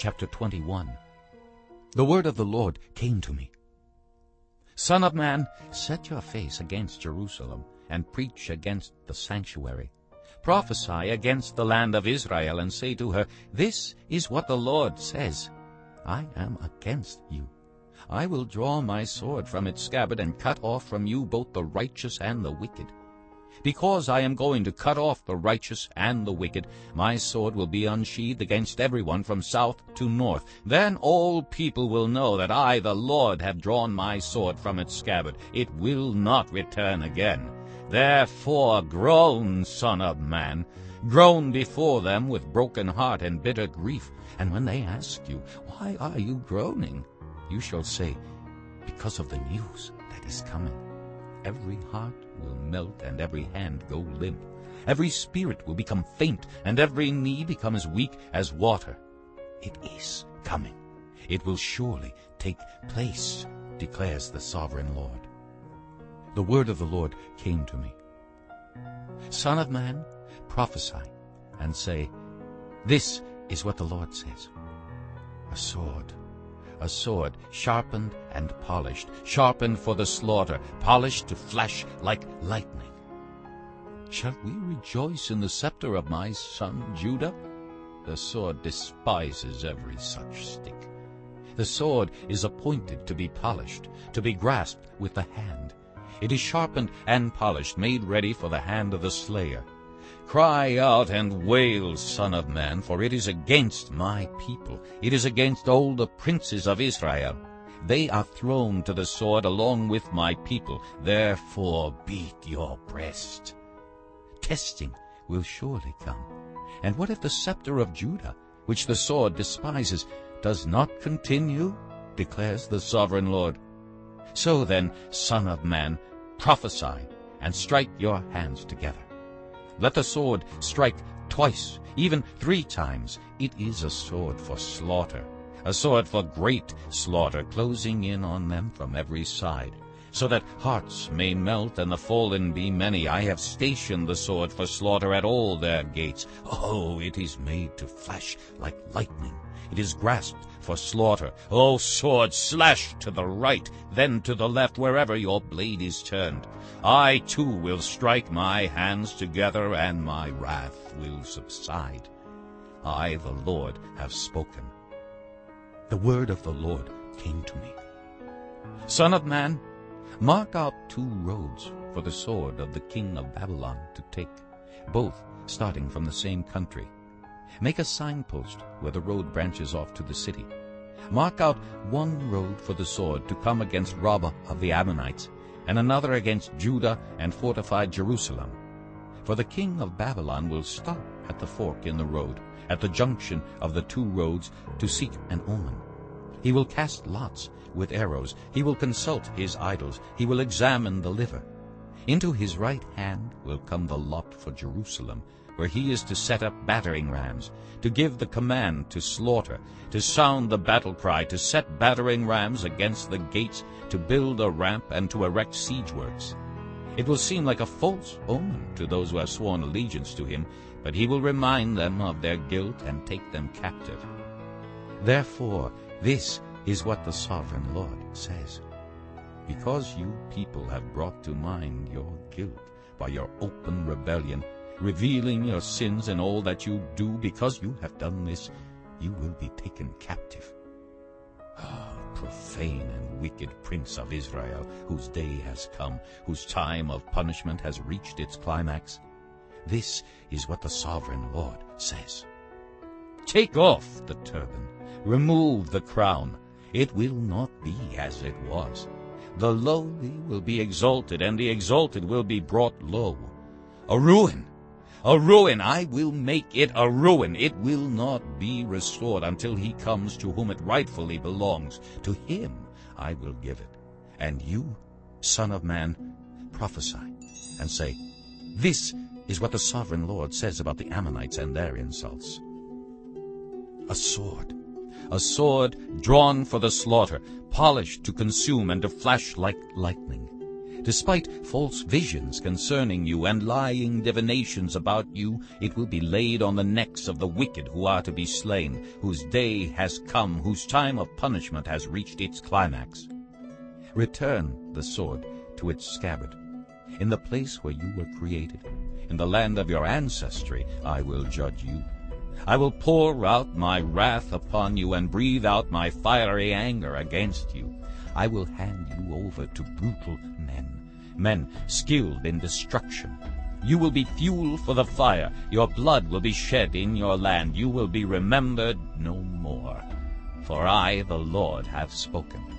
Chapter 21 The word of the Lord came to me. Son of man, set your face against Jerusalem, and preach against the sanctuary. Prophesy against the land of Israel, and say to her, This is what the Lord says. I am against you. I will draw my sword from its scabbard, and cut off from you both the righteous and the wicked. Because I am going to cut off the righteous and the wicked, my sword will be unsheathed against everyone from south to north. Then all people will know that I, the Lord, have drawn my sword from its scabbard. It will not return again. Therefore groan, son of man, groan before them with broken heart and bitter grief. And when they ask you, Why are you groaning? you shall say, Because of the news that is coming. Every heart will melt and every hand go limp. Every spirit will become faint and every knee become as weak as water. It is coming. It will surely take place, declares the sovereign Lord. The word of the Lord came to me. Son of man, prophesy and say, This is what the Lord says. A sword a sword, sharpened and polished, sharpened for the slaughter, polished to flash like lightning. Shall we rejoice in the scepter of my son Judah? The sword despises every such stick. The sword is appointed to be polished, to be grasped with the hand. It is sharpened and polished, made ready for the hand of the slayer. Cry out and wail, Son of man, for it is against my people. It is against all the princes of Israel. They are thrown to the sword along with my people. Therefore beat your breast. Testing will surely come. And what if the scepter of Judah, which the sword despises, does not continue? declares the sovereign Lord. So then, Son of man, prophesy and strike your hands together. Let the sword strike twice, even three times. It is a sword for slaughter, a sword for great slaughter, closing in on them from every side, so that hearts may melt and the fallen be many. I have stationed the sword for slaughter at all their gates. Oh, it is made to flash like lightning. It is grasped for slaughter. O sword, slash to the right, then to the left, wherever your blade is turned. I too will strike my hands together, and my wrath will subside. I, the Lord, have spoken. The word of the Lord came to me. Son of man, mark out two roads for the sword of the king of Babylon to take, both starting from the same country. Make a signpost where the road branches off to the city. Mark out one road for the sword to come against Rabbah of the Ammonites, and another against Judah and fortified Jerusalem. For the king of Babylon will stop at the fork in the road, at the junction of the two roads, to seek an omen. He will cast lots with arrows. He will consult his idols. He will examine the liver. Into his right hand will come the lot for Jerusalem, where he is to set up battering rams, to give the command to slaughter, to sound the battle cry, to set battering rams against the gates, to build a ramp, and to erect siege works. It will seem like a false omen to those who have sworn allegiance to him, but he will remind them of their guilt and take them captive. Therefore, this is what the sovereign Lord says. Because you people have brought to mind your guilt by your open rebellion, revealing your sins and all that you do. Because you have done this, you will be taken captive. Ah, profane and wicked prince of Israel, whose day has come, whose time of punishment has reached its climax. This is what the sovereign Lord says. Take off the turban, remove the crown. It will not be as it was. The lowly will be exalted, and the exalted will be brought low. A ruin a ruin. I will make it a ruin. It will not be restored until he comes to whom it rightfully belongs. To him I will give it. And you, son of man, prophesy and say, This is what the sovereign Lord says about the Ammonites and their insults. A sword, a sword drawn for the slaughter, polished to consume and to flash like lightning. Despite false visions concerning you and lying divinations about you, it will be laid on the necks of the wicked who are to be slain, whose day has come, whose time of punishment has reached its climax. Return the sword to its scabbard. In the place where you were created, in the land of your ancestry, I will judge you. I will pour out my wrath upon you and breathe out my fiery anger against you. I will hand you over to brutal men, men skilled in destruction. You will be fuel for the fire. Your blood will be shed in your land. You will be remembered no more. For I, the Lord, have spoken.